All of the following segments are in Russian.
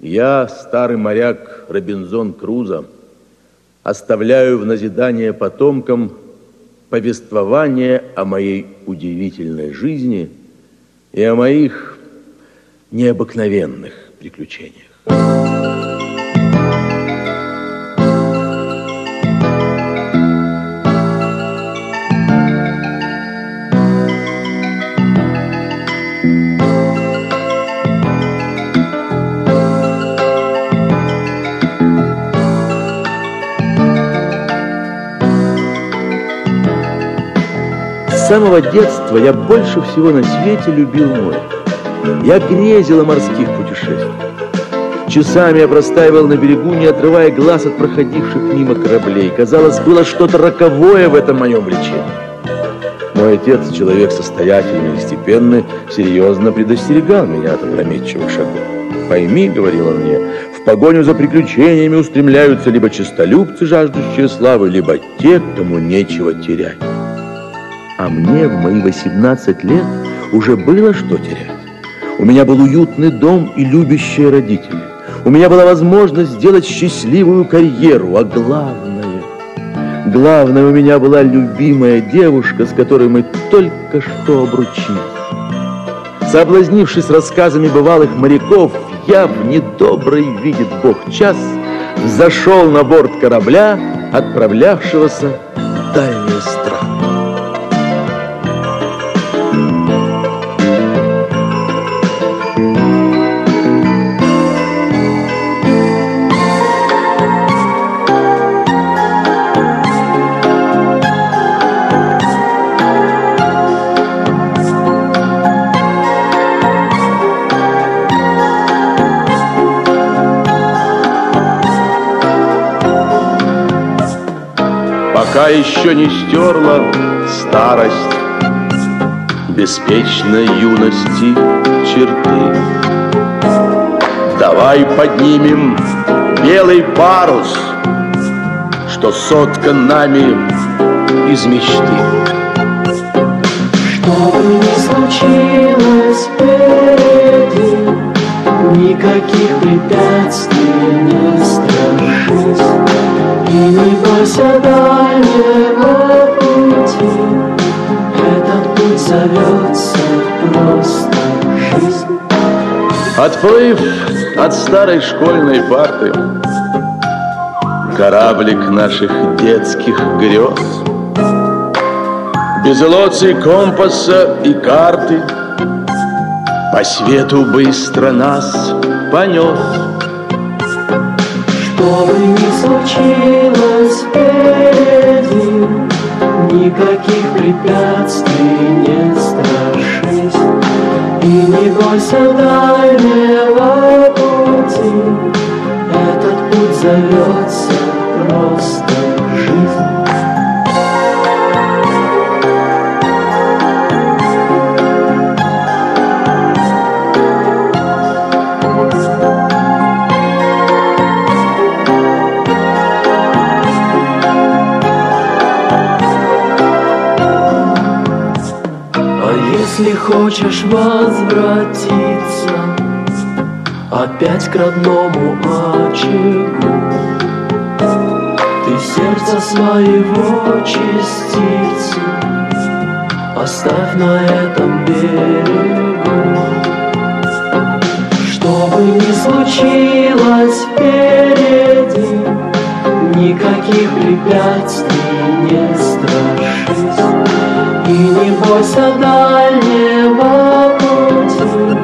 Я, старый моряк Робинзон Крузо, оставляю в назидание потомкам повествование о моей удивительной жизни и о моих необыкновенных приключениях. С самого детства я больше всего на свете любил море. Я грезил о морских путешествиях. Часами я простаивал на берегу, не отрывая глаз от проходивших мимо кораблей. Казалось, было что-то роковое в этом моем влечении. Мой отец, человек состоятельный и степенный, серьезно предостерегал меня от опрометчивых шагов. «Пойми, — говорил он мне, — в погоню за приключениями устремляются либо честолюбцы, жаждущие славы, либо те, кому нечего терять». А мне в мои 18 лет уже было что терять. У меня был уютный дом и любящие родители. У меня была возможность сделать счастливую карьеру, а главное, главное, у меня была любимая девушка, с которой мы только что обручились. Соблазнившись рассказами бывалых моряков, я в недобрый видит Бог час зашел на борт корабля, отправлявшегося в дальние страны. Пока еще не стерла старость беспечной юности черты. Давай поднимем белый парус, что соткан нами из мечты. Что бы ни случилось впереди, никаких препятствий не страшись. И не бойся дальнего пути, Этот путь зовется просто жизнь. Отплыв от старой школьной парты, Кораблик наших детских грез, Без лоций, компаса и карты По свету быстро нас понес. Что бы ни случилось впереди, Никаких препятствий не страшись, И не бойся дальнего пути, Этот путь зовется просто хочешь возвратиться Опять к родному очагу? Ты сердца своего частицу Оставь на этом берегу. Что бы ни случилось впереди Никаких препятствий не страшись И бойся дальнего пути.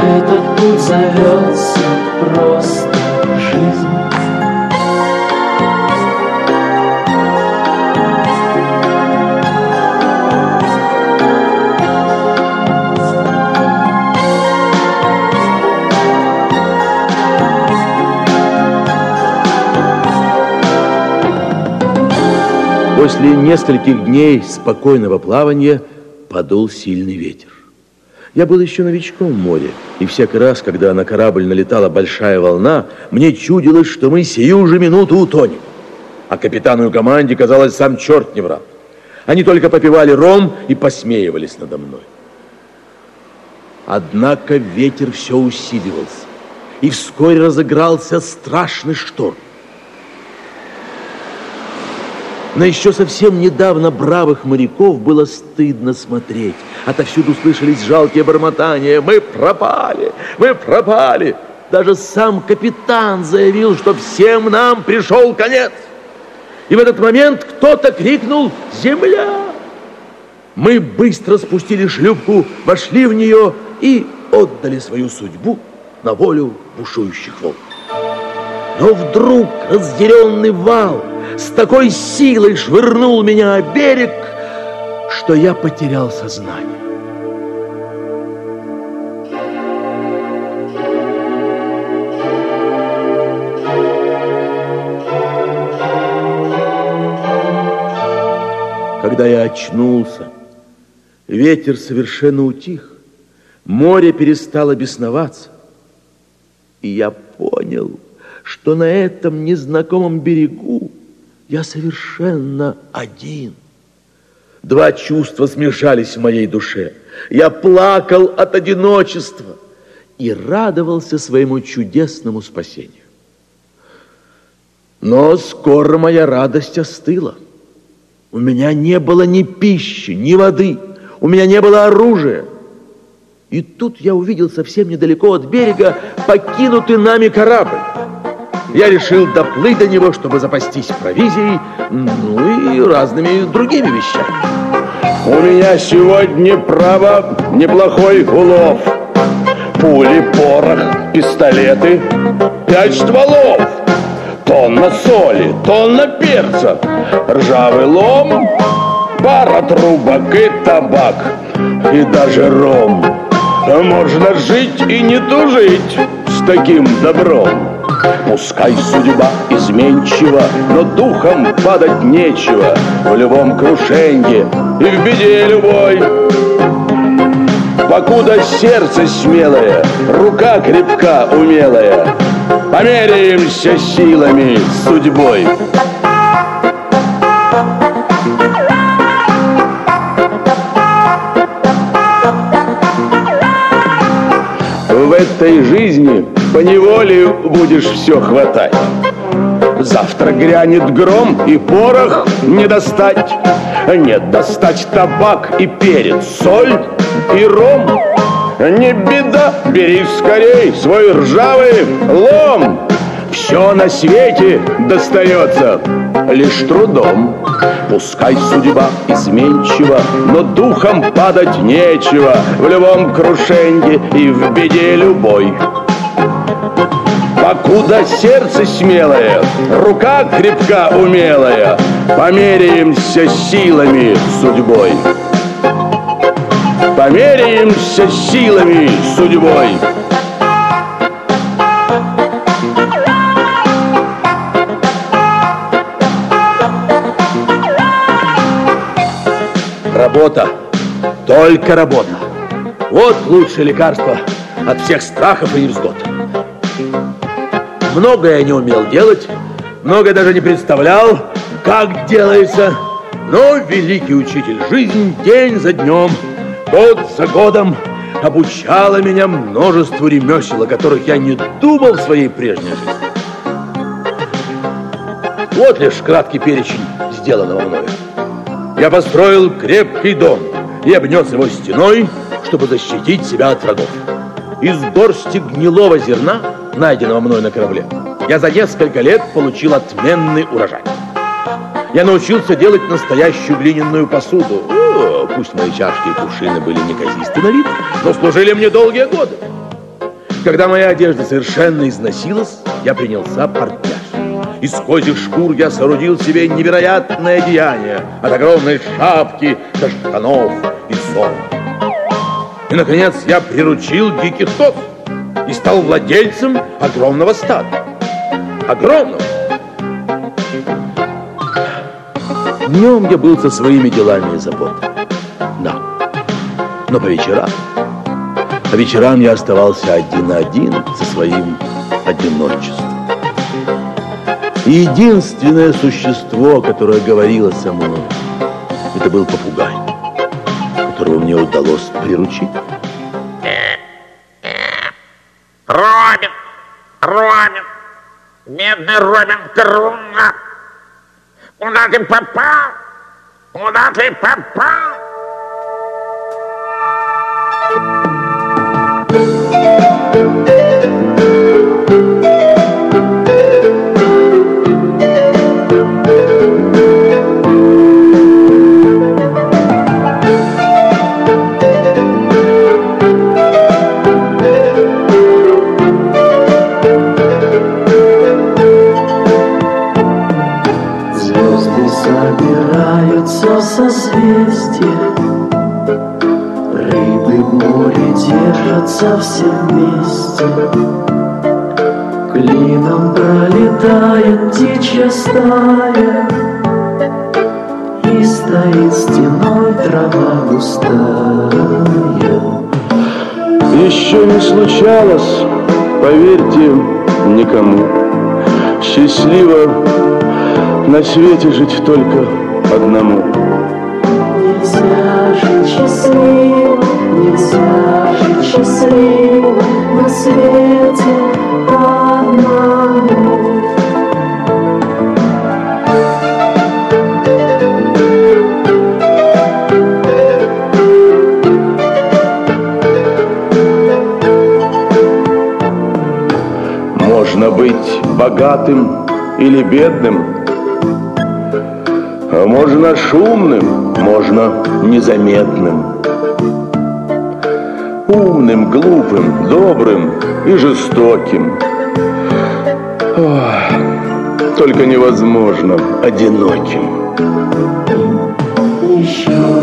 Этот путь зовется просто После нескольких дней спокойного плавания подул сильный ветер. Я был еще новичком в море, и всякий раз, когда на корабль налетала большая волна, мне чудилось, что мы сию же минуту утонем. А капитану и команде, казалось, сам черт не врал. Они только попивали ром и посмеивались надо мной. Однако ветер все усиливался. и вскоре разыгрался страшный шторм. На еще совсем недавно бравых моряков было стыдно смотреть. Отовсюду слышались жалкие бормотания. «Мы пропали! Мы пропали!» Даже сам капитан заявил, что всем нам пришел конец. И в этот момент кто-то крикнул «Земля!». Мы быстро спустили шлюпку, вошли в нее и отдали свою судьбу на волю бушующих волн. Но вдруг разъяренный вал с такой силой швырнул меня о берег, что я потерял сознание. Когда я очнулся, ветер совершенно утих, море перестало бесноваться, и я понял, что на этом незнакомом берегу я совершенно один. Два чувства смешались в моей душе. Я плакал от одиночества и радовался своему чудесному спасению. Но скоро моя радость остыла. У меня не было ни пищи, ни воды, у меня не было оружия. И тут я увидел совсем недалеко от берега покинутый нами корабль. Я решил доплыть до него, чтобы запастись провизией, ну и разными другими вещами. У меня сегодня, право, неплохой улов. Пули, порох, пистолеты, пять стволов. Тонна соли, тонна перца, ржавый лом, пара трубок и табак, и даже ром. Можно жить и не тужить с таким добром. Пускай судьба изменчива, но духом падать нечего В любом крушенье и в беде любой. Покуда сердце смелое, рука крепка умелая, Померяемся силами судьбой. В этой жизни по неволе будешь все хватать. Завтра грянет гром и порох не достать. Нет, достать табак и перец, соль и ром. Не беда, бери скорей свой ржавый лом. Все на свете достается лишь трудом. Пускай судьба изменчива, но духом падать нечего В любом крушенье и в беде любой. Покуда сердце смелое, рука крепка умелая, Померяемся силами судьбой. Померяемся силами судьбой. Работа, только работа. Вот лучшее лекарство от всех страхов и невзгод. Многое я не умел делать, многое даже не представлял, как делается. Но великий учитель жизнь день за днем, год за годом обучала меня множеству ремесел, о которых я не думал в своей прежней жизни. Вот лишь краткий перечень сделанного мною. Я построил крепкий дом и обнес его стеной, чтобы защитить себя от врагов. Из горсти гнилого зерна, найденного мной на корабле, я за несколько лет получил отменный урожай. Я научился делать настоящую глиняную посуду. О, пусть мои чашки и кувшины были неказисты на вид, но служили мне долгие годы. Когда моя одежда совершенно износилась, я принялся портняж. Из козьих шкур я соорудил себе невероятное деяние от огромной шапки до штанов и сон. И, наконец, я приручил диких коз и стал владельцем огромного стада. Огромного. Днем я был со своими делами и заботами. Да. Но по вечерам, по вечерам я оставался один на один со своим одиночеством. И единственное существо, которое говорило со мной, это был попугай, которого мне удалось приручить. Ромин, бедный Ромин Круна, куда ты попал? Куда ты попал? Звезды море держатся все вместе Клином пролетает птичья стая И стоит стеной трава густая Еще не случалось, поверьте, никому. Счастливо на свете жить только одному. Нельзя жить счастливо, Можно быть богатым или бедным, можно шумным, можно незаметным. Умным, глупым, добрым и жестоким. Ох, только невозможно одиноким. Еще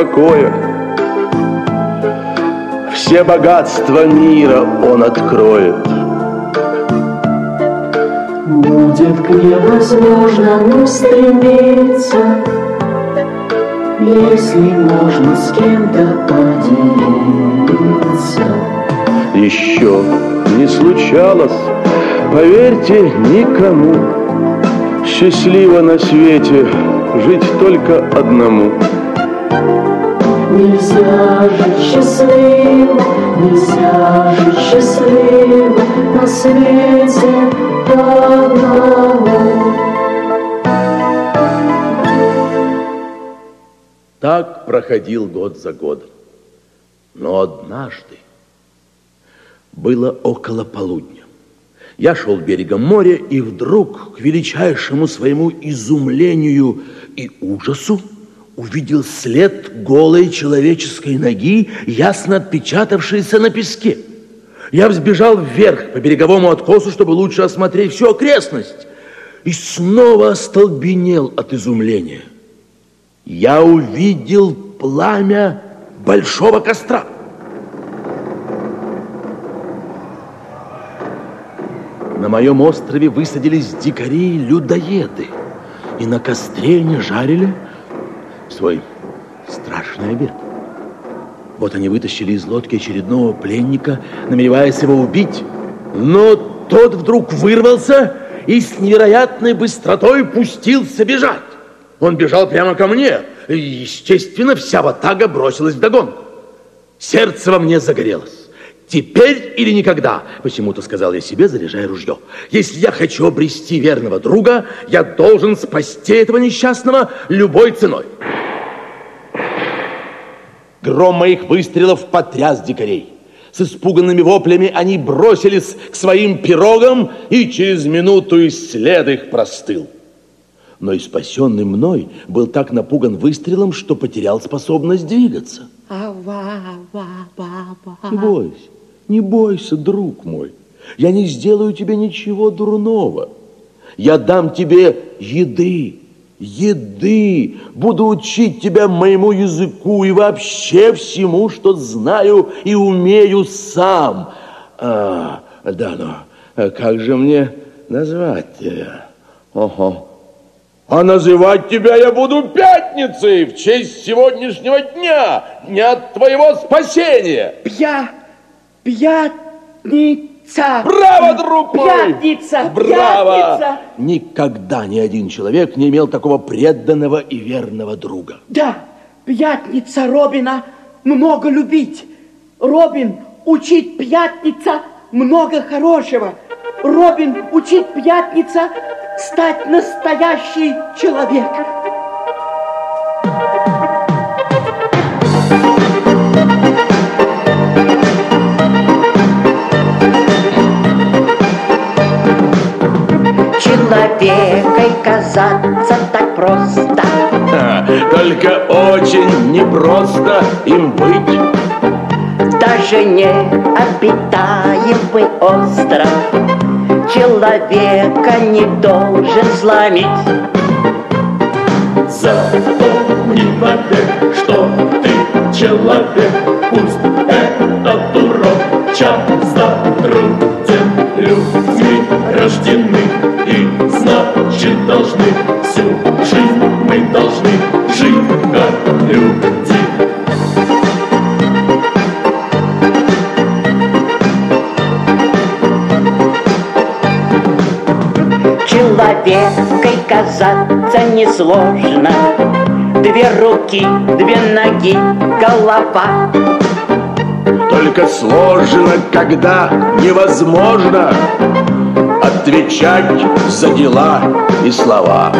покоя. Все богатства мира он откроет. Будет к невозможному стремиться, Если можно с кем-то поделиться. Еще не случалось, поверьте, никому. Счастливо на свете жить только одному. Нельзя жить счастливо, нельзя жить счастливо на свете одному. Так проходил год за годом. Но однажды было около полудня. Я шел берегом моря, и вдруг, к величайшему своему изумлению и ужасу, увидел след голой человеческой ноги, ясно отпечатавшийся на песке. Я взбежал вверх по береговому откосу, чтобы лучше осмотреть всю окрестность, и снова остолбенел от изумления. Я увидел пламя большого костра. На моем острове высадились дикари и людоеды, и на костре не жарили свой страшный обед. Вот они вытащили из лодки очередного пленника, намереваясь его убить. Но тот вдруг вырвался и с невероятной быстротой пустился бежать. Он бежал прямо ко мне, и, естественно, вся ватага бросилась вдогонку. Сердце во мне загорелось. Теперь или никогда, почему-то сказал я себе, заряжая ружье. Если я хочу обрести верного друга, я должен спасти этого несчастного любой ценой. Гром моих выстрелов потряс дикарей. С испуганными воплями они бросились к своим пирогам, и через минуту и след их простыл. Но и спасенный мной был так напуган выстрелом, что потерял способность двигаться. Не бойся, не бойся, друг мой. Я не сделаю тебе ничего дурного. Я дам тебе еды еды, буду учить тебя моему языку и вообще всему, что знаю и умею сам. А, да, но как же мне назвать тебя? Ого. А называть тебя я буду пятницей в честь сегодняшнего дня, дня твоего спасения. Пья, пятница. Браво, друг мой! Пятница, Браво! пятница. Никогда ни один человек не имел такого преданного и верного друга. Да, пятница Робина много любить. Робин учит пятница много хорошего. Робин учит пятница стать настоящий человек. Человекой казаться так просто. Только очень непросто им быть. Даже не обитаемый остров Человека не должен сломить. Запомни навек, что ты человек. Пусть этот урок часто труден. Людьми рождены значит должны Всю жизнь мы должны жить как люди. Человекой казаться несложно. Две руки, две ноги, голова. Только сложно, когда невозможно отвечать за дела и слова.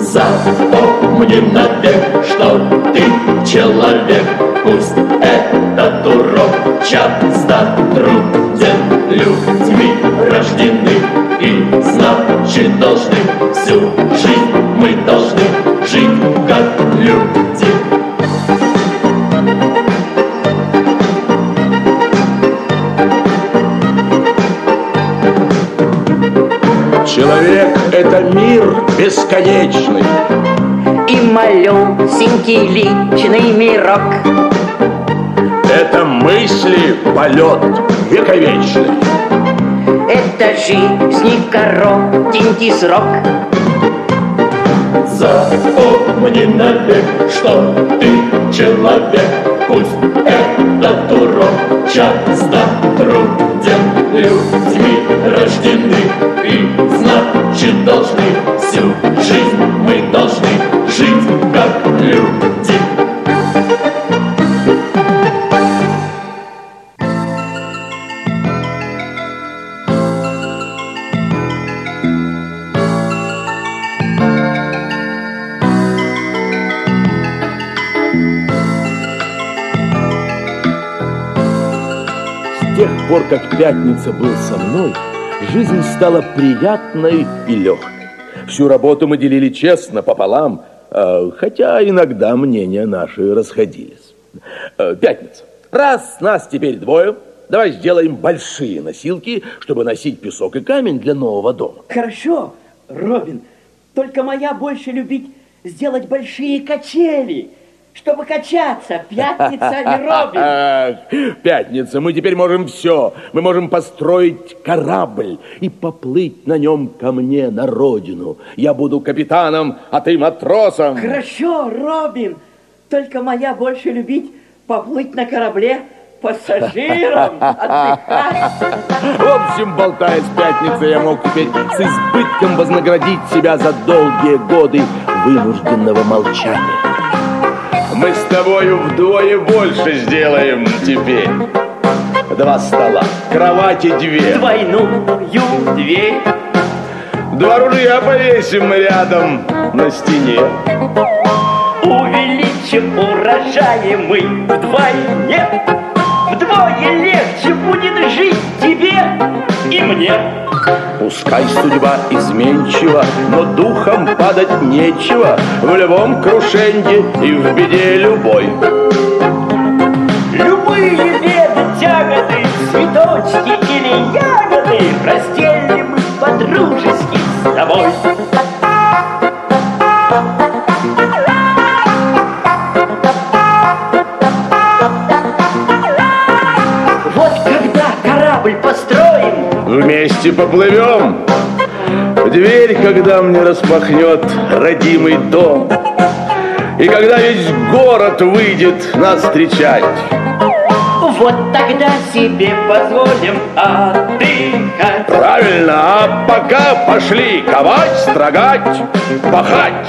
Запомни навек, что ты человек. Пусть этот урок часто труден. Людьми рождены и значит должны. Всю жизнь мы должны жить как люди Человек – это мир бесконечный. И малюсенький личный мирок Это мысли полет вековечный. Это жизни коротенький срок Запомни навек, что ты человек Пусть этот урок часто труден Людьми рождены и значит должны Всю жизнь мы должны жить как люди. С тех пор, как Пятница был со мной, жизнь стала приятной и легкой. Всю работу мы делили честно, пополам, э, хотя иногда мнения наши расходились. Э, Пятница. Раз нас теперь двое, давай сделаем большие носилки, чтобы носить песок и камень для нового дома. Хорошо, Робин, только моя больше любить сделать большие качели, чтобы качаться. Пятница, не Робин. Ах, Пятница, мы теперь можем все. Мы можем построить корабль и поплыть на нем ко мне на родину. Я буду капитаном, а ты матросом. Хорошо, Робин, только моя больше любить поплыть на корабле пассажиром, отдыхать. В общем, болтая с пятницы, я мог теперь с избытком вознаградить себя за долгие годы вынужденного молчания. Мы с тобою вдвое больше сделаем теперь. Два стола, кровати две. Двойную дверь. Два ружья повесим рядом на стене. Увеличим урожаи мы вдвойне. Вдвое легче будет жить тебе и мне. Пускай судьба изменчива, но духом падать нечего В любом крушенье и в беде любой Любые беды, тяготы, цветочки или ягоды Разделим мы по-дружески с тобой. Вместе поплывем. Дверь, когда мне распахнет родимый дом, И когда весь город выйдет нас встречать. Вот тогда себе позволим отдыхать. Правильно, а пока пошли ковать, строгать, пахать.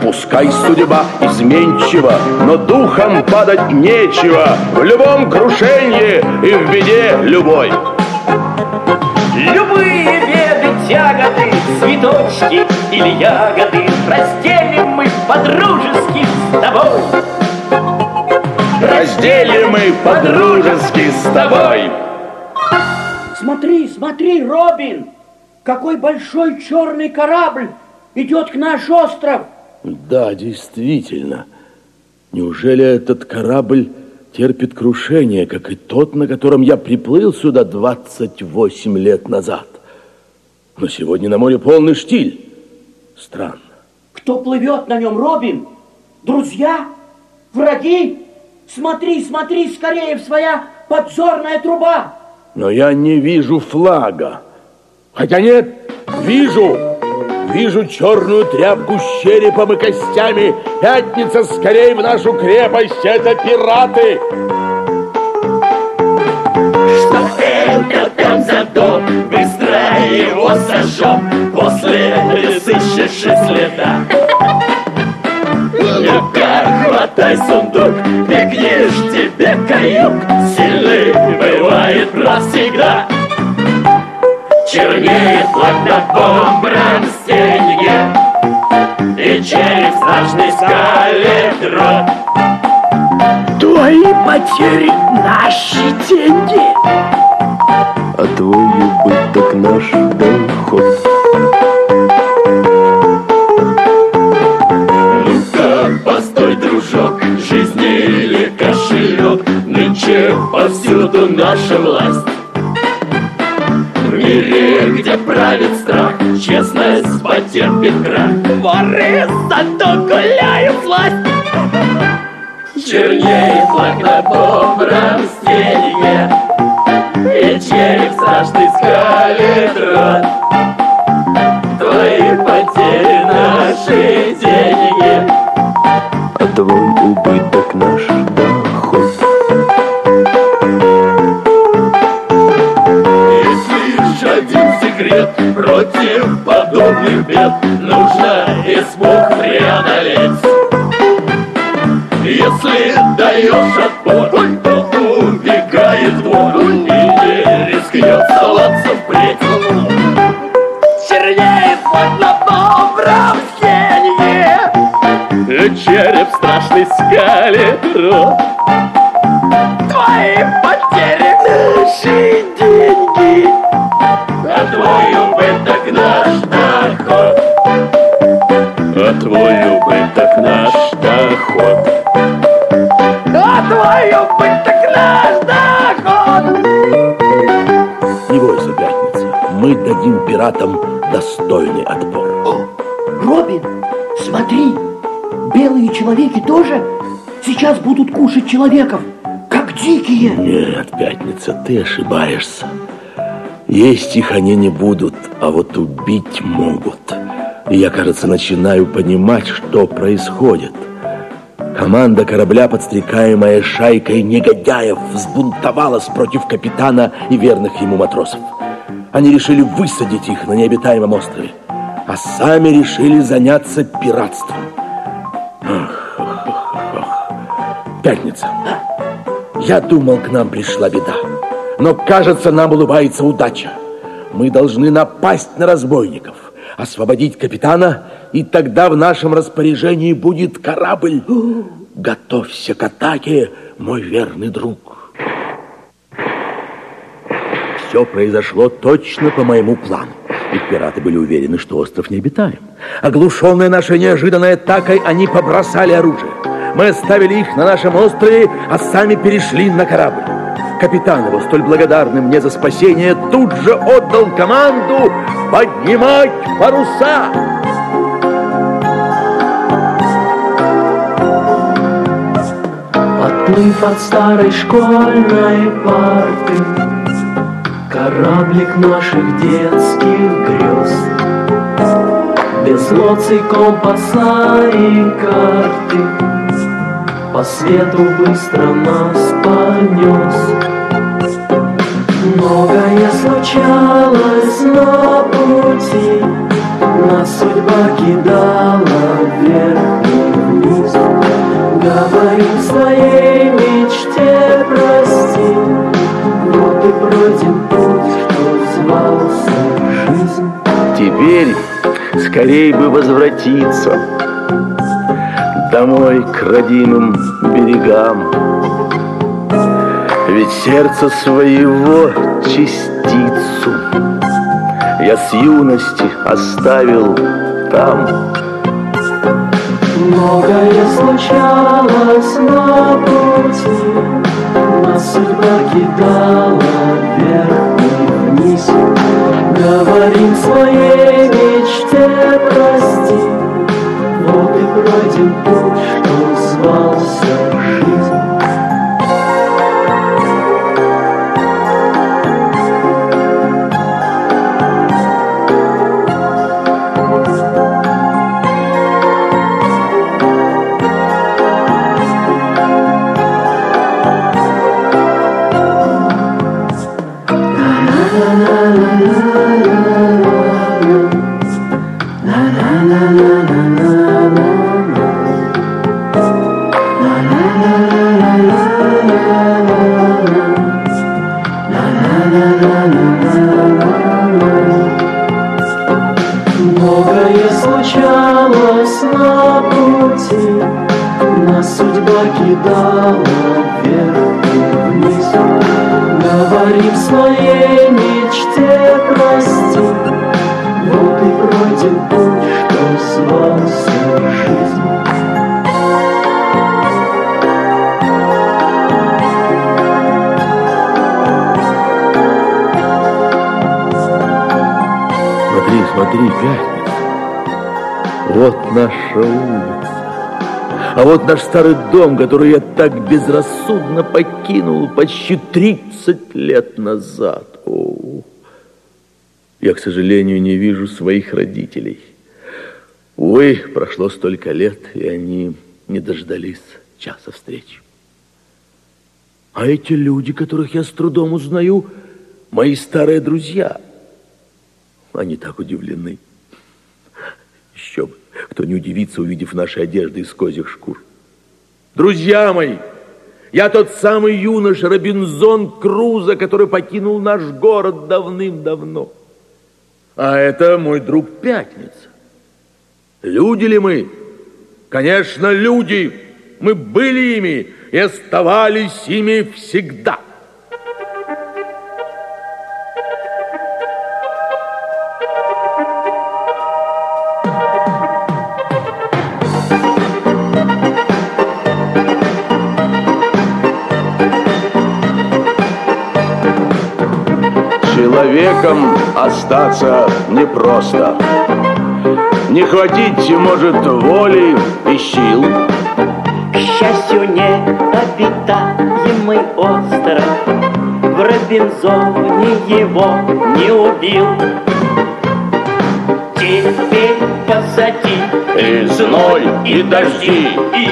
Пускай судьба изменчива, но духом падать нечего. В любом крушении и в беде любой. Любые беды, тяготы, цветочки или ягоды Разделим мы по-дружески с тобой Разделим мы по-дружески с тобой. Смотри, смотри, Робин! Какой большой черный корабль идет к наш остров! Да, действительно. Неужели этот корабль терпит крушение, как и тот, на котором я приплыл сюда 28 лет назад? Но сегодня на море полный штиль. Странно. Кто плывет на нем, Робин? Друзья? Враги? Смотри, смотри скорее в своя подзорная труба! Но я не вижу флага. Хотя нет, вижу. Вижу черную тряпку с черепом и костями. Пятница скорее в нашу крепость. Это пираты. Что это там за дом? Быстро его сожжем После сыщешь следа Ну-ка, хватай сундук Бегнешь тебе каюк Сильный бывает навсегда Чернеет флаг над бомбром стенье И череп страшный скалит рот Твои потери – наши деньги. А твой убыток – наш доход. Ну-ка, постой, дружок, жизнь или кошелек Нынче повсюду наша власть мире, где правит страх, честность потерпит крах. Воры зато гуляют власть. Чернеет флаг на добром стенье И череп страшный скалит рот против подобных бед Нужно испуг преодолеть. Если даешь отпор, то убегает двор И не рискнет соваться впредь Чернеет на добром стенье Череп страшный скалит рот Твои потери А твой убыток наш доход А твой убыток наш доход А твой убыток наш доход Не бойся, пятница. Мы дадим пиратам достойный отпор. Робин, смотри! Белые человеки тоже сейчас будут кушать человеков, как дикие. Нет, пятница, ты ошибаешься. Есть их они не будут, а вот убить могут. И я, кажется, начинаю понимать, что происходит. Команда корабля, подстрекаемая шайкой негодяев, взбунтовалась против капитана и верных ему матросов. Они решили высадить их на необитаемом острове, а сами решили заняться пиратством. Ах, ах, ах, ах. Пятница. Я думал, к нам пришла беда. Но, кажется, нам улыбается удача. Мы должны напасть на разбойников, освободить капитана, и тогда в нашем распоряжении будет корабль. Готовься к атаке, мой верный друг. Все произошло точно по моему плану. Ведь пираты были уверены, что остров необитаем. Оглушенные нашей неожиданной атакой, они побросали оружие. Мы оставили их на нашем острове, а сами перешли на корабль. Капитан его, столь благодарный мне за спасение, тут же отдал команду поднимать паруса. Отплыв от старой школьной парты, Кораблик наших детских грез Без лоций, компаса и карты По свету быстро нас понес Многое случалось на пути Нас судьба кидала вверх. И вниз Говорим своей мечте прости. Вот и пройдем путь, что звался жизнь. Теперь скорей бы возвратиться Домой к родимым берегам Ведь сердце своего частицу Я с юности оставил там. Многое случалось на пути Нас судьба кидала вверх и вниз Говорим своей мечте прости Вот и пройдем путь, что Вот наша улица. А вот наш старый дом, который я так безрассудно покинул почти 30 лет назад. О, я, к сожалению, не вижу своих родителей. Увы, прошло столько лет, и они не дождались часа встречи. А эти люди, которых я с трудом узнаю, мои старые друзья. Они так удивлены. Бы, кто не удивится, увидев наши одежды из козьих шкур. Друзья мои, я тот самый юноша Робинзон Крузо, который покинул наш город давным-давно. А это мой друг Пятница. Люди ли мы? Конечно, люди. Мы были ими и оставались ими всегда. Человеком остаться непросто. Не хватить, может, воли и сил. К счастью, необитаемый остров В Робинзоне его не убил Теперь позади И зной, и дожди, И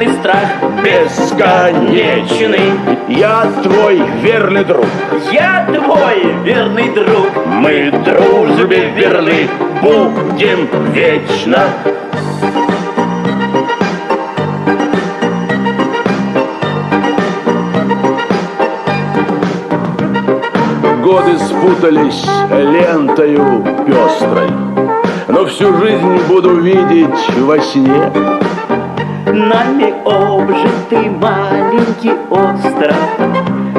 и страх бесконечный. Я твой верный друг. Я твой верный друг Мы дружбе верны, будем вечно. Годы спутались лентою пестрой, Но всю жизнь буду видеть во сне. Нами обжитый маленький остров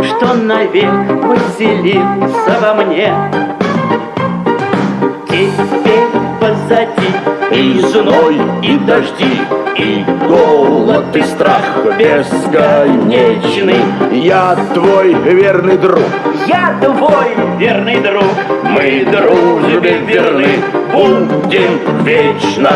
Что навек поселился во мне Теперь позади И зной, и дожди, и голод, и страх бесконечный. Я твой верный друг я твой верный друг. Мы дружбе верны будем вечно.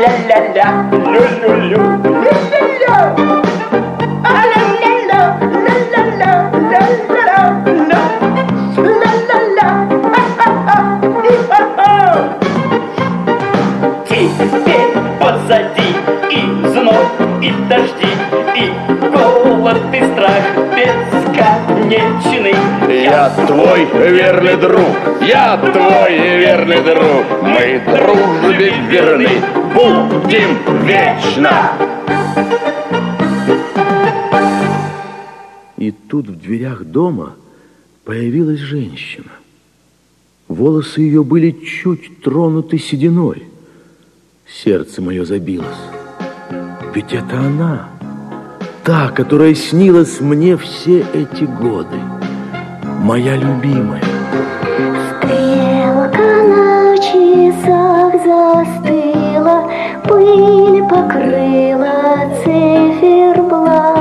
ля-ля-ля, лю-лю-лю. Ля-ля-ля. А, и голод, и страх бесконечный. Я твой верный друг, я твой верный друг. Мы дружбе верны, будем вечно. И тут в дверях дома появилась женщина. Волосы ее были чуть тронуты сединой. Сердце мое забилось. Ведь это она, та, которая снилась мне все эти годы. Моя любимая. Стрелка на часах застыла, Пыль покрыла циферблат.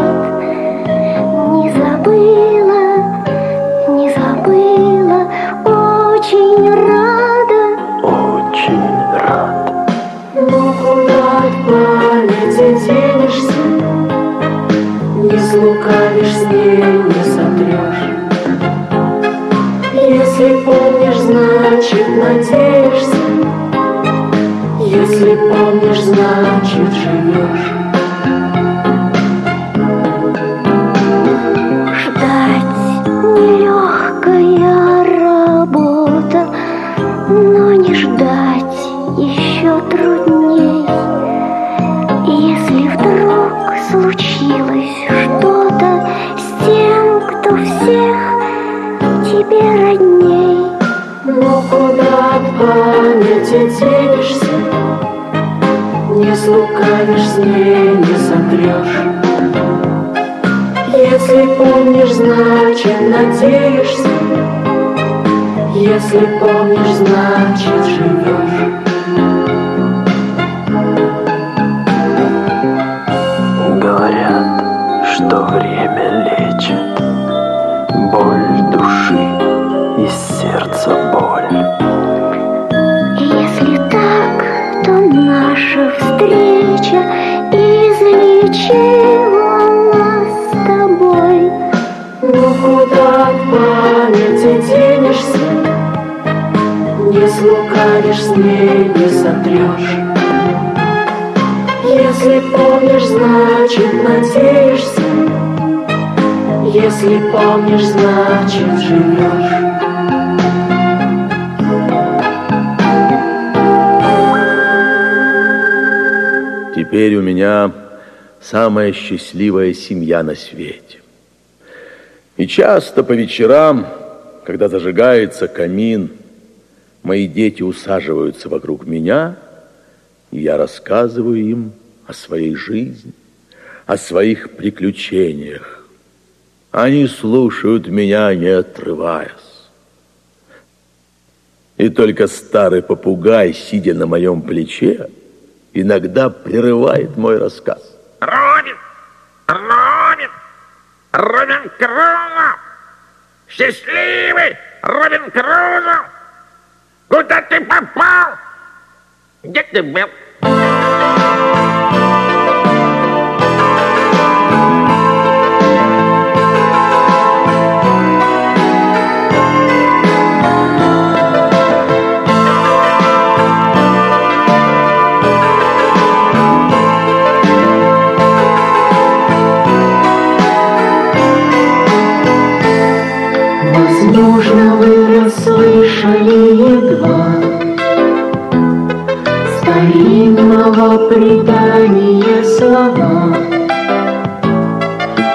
Не слукавишь с ней, не сотрешь. Если помнишь, значит надеешься. Если помнишь, значит живешь. Денешься? Не слукавишь с ней, не сотрешь. Если помнишь, значит надеешься. Если помнишь, значит живешь. Слукавишь с ней, не сотрешь. Если помнишь, значит надеешься. Если помнишь, значит живешь. Теперь у меня самая счастливая семья на свете. И часто по вечерам, когда зажигается камин, мои дети усаживаются вокруг меня, и я рассказываю им о своей жизни, о своих приключениях. Они слушают меня, не отрываясь. И только старый попугай, сидя на моем плече, иногда прерывает мой рассказ. Робин! Робин! Робин Крузо! Счастливый Робин Крузо! Куда ты попал? Где ты был? Старинного предания слова.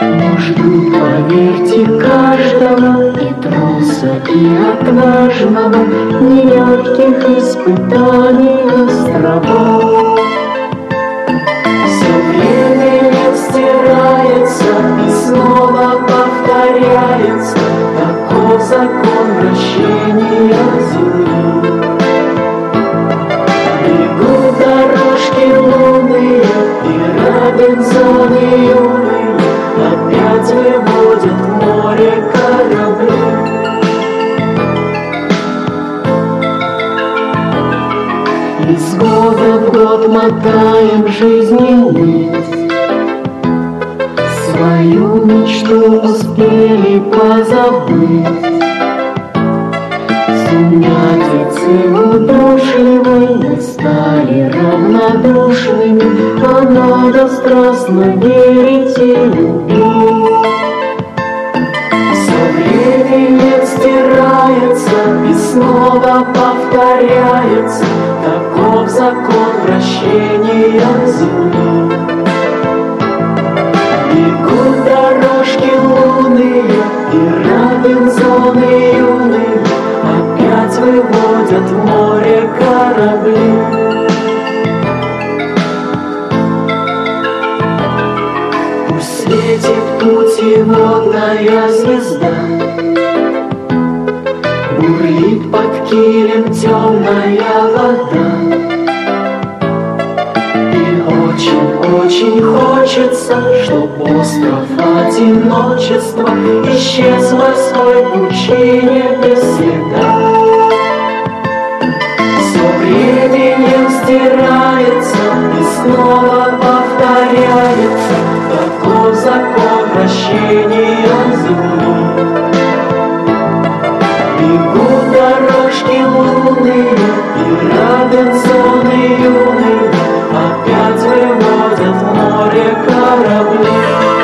Но жду, поверьте, каждого И труса, и отважного Нелегких испытаний острова Все время стирается И снова повторяется Таков закон вращения Земли И Робинзоны юные Опять выводят в море корабли. Из года в год мотаем жизни нить Свою мечту успели позабыть Птицы удушливые стали равнодушными, а надо страстно верить верите любви. Со временем стирается и снова повторяется, Таков закон вращения земли. Бегут дорожки лунные и равен зоны в море корабли. Пусть светит путеводная звезда, Бурлит под килем темная вода. И очень-очень хочется, чтоб остров одиночества Исчез в морской пучине без следа. Временем стирается и снова повторяется Таков закон вращения Земли. Бегут дорожки лунные и Робинзоны юные Опять выводят море корабли.